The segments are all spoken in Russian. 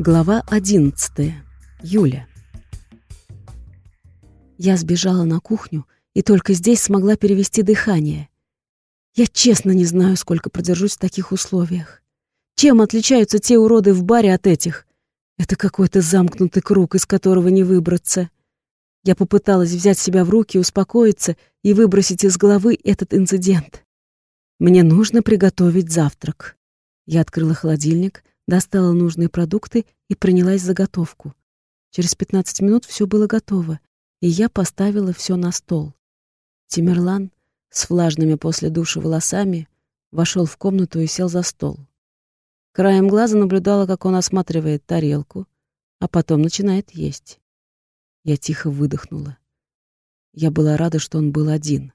Глава 11. Юля. Я сбежала на кухню и только здесь смогла перевести дыхание. Я честно не знаю, сколько продержусь в таких условиях. Чем отличаются те уроды в баре от этих? Это какой-то замкнутый круг, из которого не выбраться. Я попыталась взять себя в руки, успокоиться и выбросить из головы этот инцидент. Мне нужно приготовить завтрак. Я открыла холодильник, достала нужные продукты и принялась за готовку. Через 15 минут все было готово, и я поставила все на стол. Тимерлан с влажными после душа волосами вошел в комнату и сел за стол. Краем глаза наблюдала, как он осматривает тарелку, а потом начинает есть. Я тихо выдохнула. Я была рада, что он был один.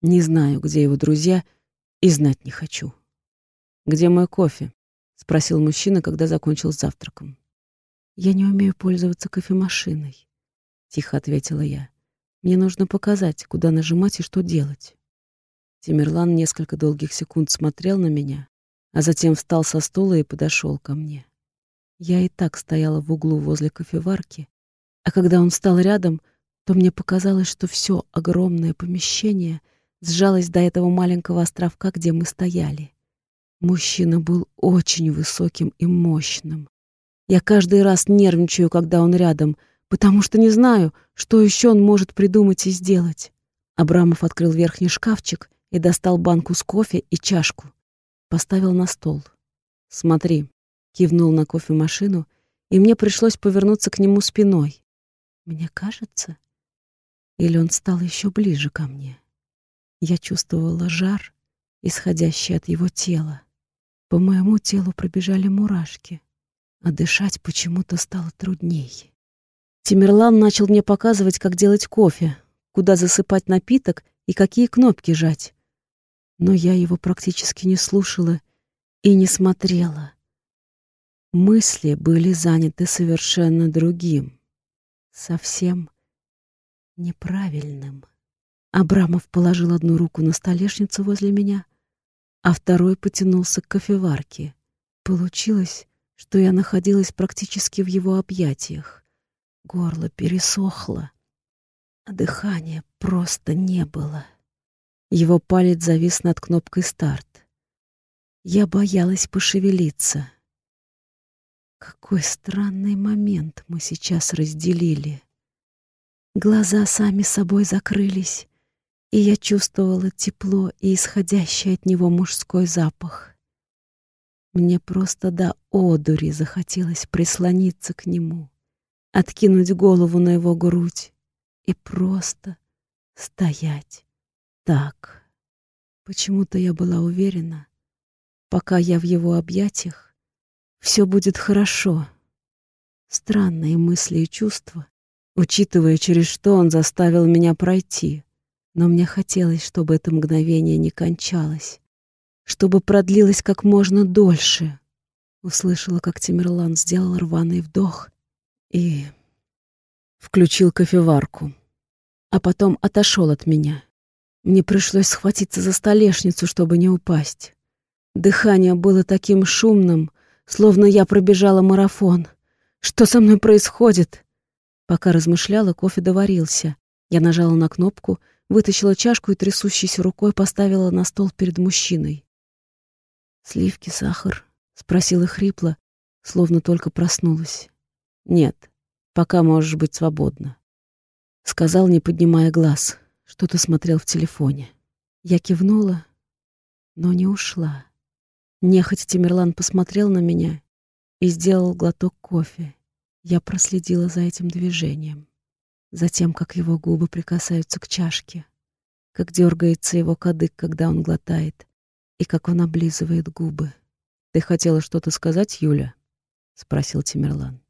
Не знаю, где его друзья, и знать не хочу. «Где мой кофе?» — спросил мужчина, когда закончил с завтраком. «Я не умею пользоваться кофемашиной», — тихо ответила я. «Мне нужно показать, куда нажимать и что делать». Тимерлан несколько долгих секунд смотрел на меня, а затем встал со стула и подошел ко мне. Я и так стояла в углу возле кофеварки, а когда он встал рядом, то мне показалось, что все огромное помещение сжалось до этого маленького островка, где мы стояли. Мужчина был очень высоким и мощным. Я каждый раз нервничаю, когда он рядом, потому что не знаю, что еще он может придумать и сделать. Абрамов открыл верхний шкафчик и достал банку с кофе и чашку. Поставил на стол. «Смотри», — кивнул на кофемашину, и мне пришлось повернуться к нему спиной. Мне кажется, или он стал еще ближе ко мне. Я чувствовала жар, исходящий от его тела. По моему телу пробежали мурашки, а дышать почему-то стало трудней. Тимерлан начал мне показывать, как делать кофе, куда засыпать напиток и какие кнопки жать. Но я его практически не слушала и не смотрела. Мысли были заняты совершенно другим, совсем неправильным. Абрамов положил одну руку на столешницу возле меня, а второй потянулся к кофеварке. Получилось, что я находилась практически в его объятиях. Горло пересохло, а дыхания просто не было. Его палец завис над кнопкой «Старт». Я боялась пошевелиться. Какой странный момент мы сейчас разделили. Глаза сами собой закрылись, и я чувствовала тепло и исходящий от него мужской запах. Мне просто до одури захотелось прислониться к нему, откинуть голову на его грудь и просто стоять так. Почему-то я была уверена, пока я в его объятиях, все будет хорошо. Странные мысли и чувства, учитывая, через что он заставил меня пройти — но мне хотелось, чтобы это мгновение не кончалось, чтобы продлилось как можно дольше. Услышала, как Тимерлан сделал рваный вдох и включил кофеварку, а потом отошел от меня. Мне пришлось схватиться за столешницу, чтобы не упасть. Дыхание было таким шумным, словно я пробежала марафон. Что со мной происходит? Пока размышляла, кофе доварился. Я нажала на кнопку — вытащила чашку и трясущейся рукой поставила на стол перед мужчиной. «Сливки, сахар?» — спросила хрипло, словно только проснулась. «Нет, пока можешь быть свободна», — сказал, не поднимая глаз. Что-то смотрел в телефоне. Я кивнула, но не ушла. Нехотя Тимерлан посмотрел на меня и сделал глоток кофе. Я проследила за этим движением затем, как его губы прикасаются к чашке, как дергается его кадык, когда он глотает, и как он облизывает губы. «Ты хотела что-то сказать, Юля?» — спросил Тимерлан.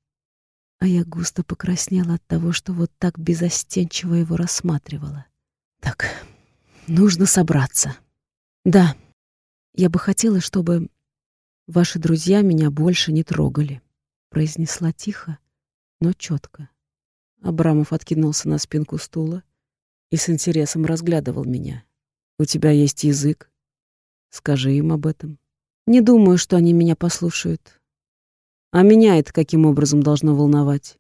А я густо покраснела от того, что вот так безостенчиво его рассматривала. «Так, нужно собраться. Да, я бы хотела, чтобы ваши друзья меня больше не трогали», — произнесла тихо, но четко. Абрамов откинулся на спинку стула и с интересом разглядывал меня. «У тебя есть язык? Скажи им об этом». «Не думаю, что они меня послушают». А меня это каким образом должно волновать?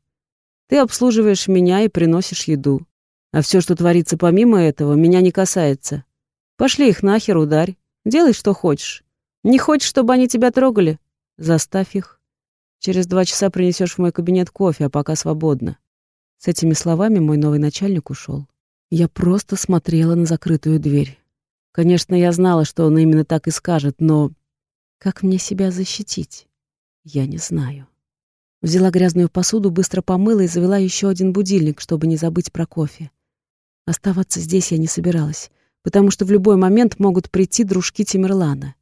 Ты обслуживаешь меня и приносишь еду. А все, что творится помимо этого, меня не касается. Пошли их нахер, ударь. Делай, что хочешь. Не хочешь, чтобы они тебя трогали? Заставь их. Через два часа принесешь в мой кабинет кофе, а пока свободно. С этими словами мой новый начальник ушел. Я просто смотрела на закрытую дверь. Конечно, я знала, что он именно так и скажет, но как мне себя защитить? Я не знаю. Взяла грязную посуду, быстро помыла и завела еще один будильник, чтобы не забыть про кофе. Оставаться здесь я не собиралась, потому что в любой момент могут прийти дружки Тимерлана.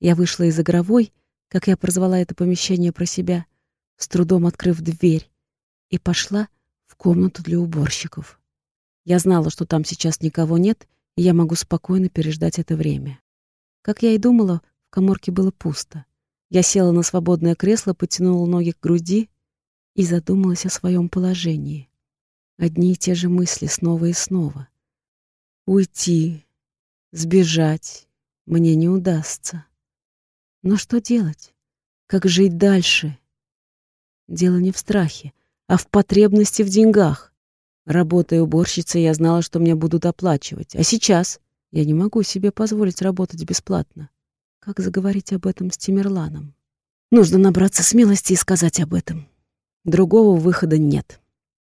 Я вышла из игровой, как я прозвала это помещение про себя, с трудом открыв дверь, и пошла в комнату для уборщиков. Я знала, что там сейчас никого нет, и я могу спокойно переждать это время. Как я и думала, в коморке было пусто. Я села на свободное кресло, потянула ноги к груди и задумалась о своем положении. Одни и те же мысли снова и снова. Уйти, сбежать мне не удастся. Но что делать? Как жить дальше? Дело не в страхе, а в потребности в деньгах. Работая уборщицей, я знала, что мне будут оплачивать. А сейчас я не могу себе позволить работать бесплатно. Как заговорить об этом с Тимерланом? Нужно набраться смелости и сказать об этом. Другого выхода нет.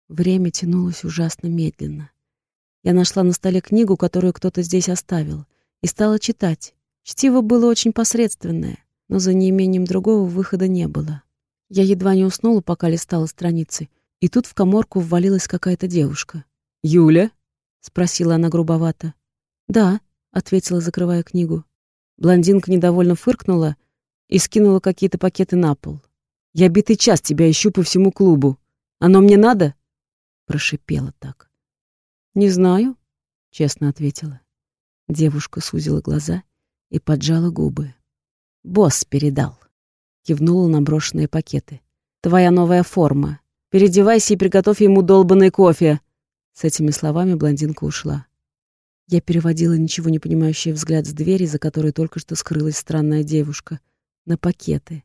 Время тянулось ужасно медленно. Я нашла на столе книгу, которую кто-то здесь оставил, и стала читать. Чтиво было очень посредственное, но за неимением другого выхода не было. Я едва не уснула, пока листала страницы, и тут в коморку ввалилась какая-то девушка. «Юля?» — спросила она грубовато. «Да», — ответила, закрывая книгу. Блондинка недовольно фыркнула и скинула какие-то пакеты на пол. «Я битый час тебя ищу по всему клубу. Оно мне надо?» Прошипела так. «Не знаю», — честно ответила. Девушка сузила глаза и поджала губы. «Босс передал», — кивнула на брошенные пакеты. «Твоя новая форма. Переодевайся и приготовь ему долбанный кофе». С этими словами блондинка ушла. Я переводила ничего не понимающий взгляд с двери, за которой только что скрылась странная девушка, на пакеты.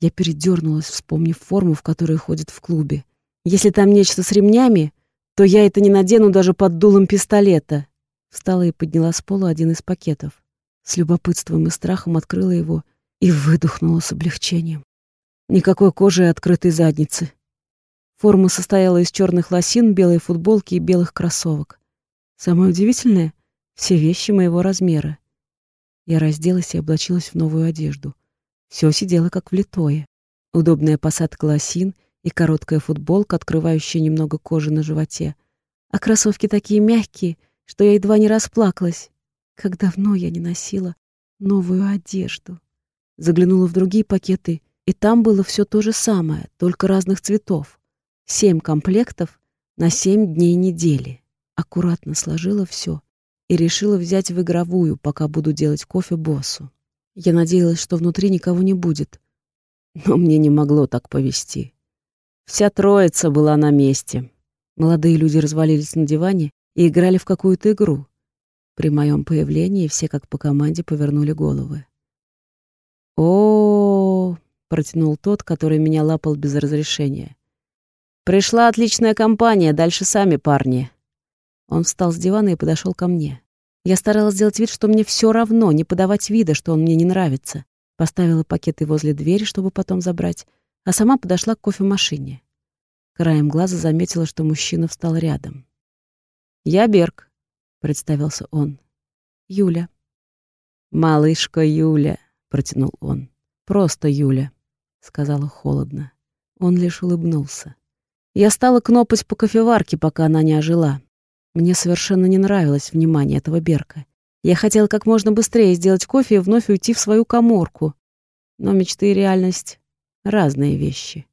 Я передернулась, вспомнив форму, в которой ходит в клубе. Если там нечто с ремнями, то я это не надену даже под дулом пистолета. Встала и подняла с пола один из пакетов. С любопытством и страхом открыла его и выдохнула с облегчением. Никакой кожи и открытой задницы. Форма состояла из черных лосин, белой футболки и белых кроссовок. Самое удивительное — все вещи моего размера. Я разделась и облачилась в новую одежду. Все сидело как влитое. Удобная посадка лосин и короткая футболка, открывающая немного кожи на животе. А кроссовки такие мягкие, что я едва не расплакалась. Как давно я не носила новую одежду. Заглянула в другие пакеты, и там было все то же самое, только разных цветов. Семь комплектов на семь дней недели аккуратно сложила все и решила взять в игровую, пока буду делать кофе боссу. Я надеялась, что внутри никого не будет, но мне не могло так повести. Вся троица была на месте. Молодые люди развалились на диване и играли в какую-то игру. При моем появлении все как по команде повернули головы. О, протянул тот, который меня лапал без разрешения. Пришла отличная компания, дальше сами парни. Он встал с дивана и подошел ко мне. Я старалась сделать вид, что мне все равно, не подавать вида, что он мне не нравится. Поставила пакеты возле двери, чтобы потом забрать, а сама подошла к кофемашине. Краем глаза заметила, что мужчина встал рядом. «Я Берг», — представился он. «Юля». «Малышка Юля», — протянул он. «Просто Юля», — сказала холодно. Он лишь улыбнулся. Я стала кнопать по кофеварке, пока она не ожила. Мне совершенно не нравилось внимание этого Берка. Я хотела как можно быстрее сделать кофе и вновь уйти в свою коморку. Но мечты и реальность — разные вещи.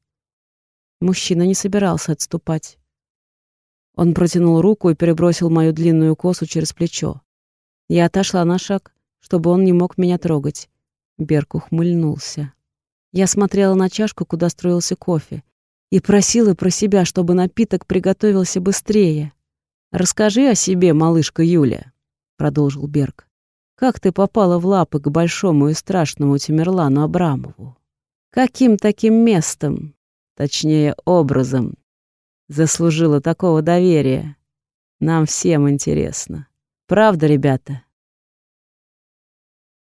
Мужчина не собирался отступать. Он протянул руку и перебросил мою длинную косу через плечо. Я отошла на шаг, чтобы он не мог меня трогать. Берк ухмыльнулся. Я смотрела на чашку, куда строился кофе, и просила про себя, чтобы напиток приготовился быстрее. «Расскажи о себе, малышка Юля», — продолжил Берг. «Как ты попала в лапы к большому и страшному Тимерлану Абрамову?» Каким таким местом, точнее образом, заслужила такого доверия? Нам всем интересно. Правда, ребята?